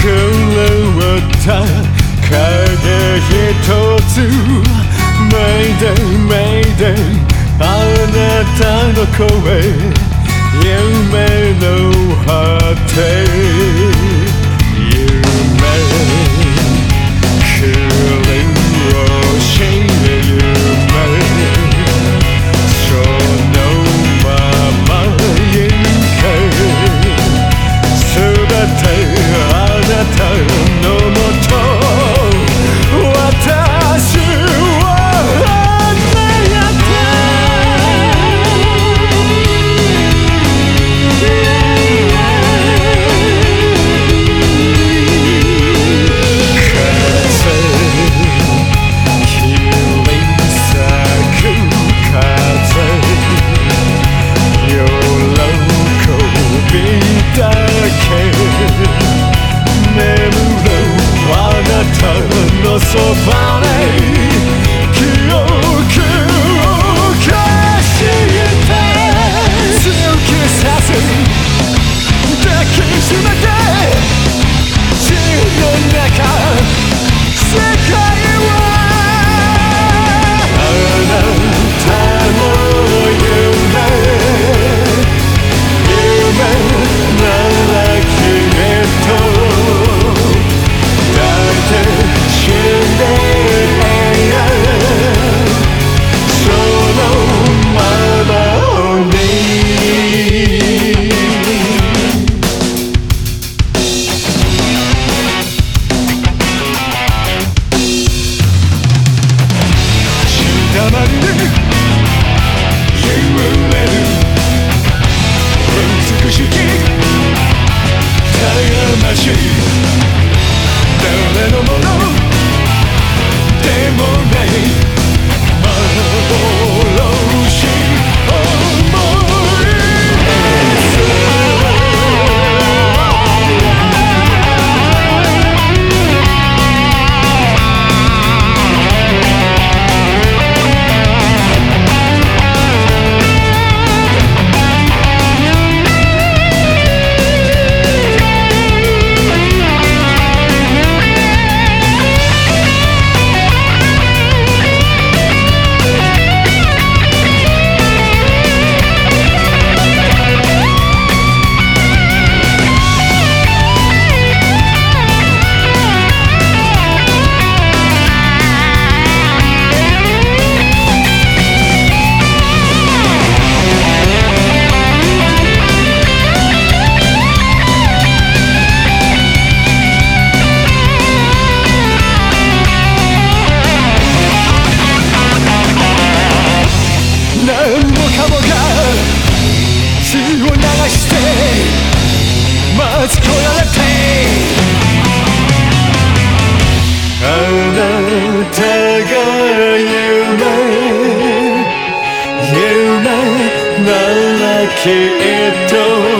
狂った影一つメイデイメイデイあなたの声夢の果て。そばに 夢ならきっと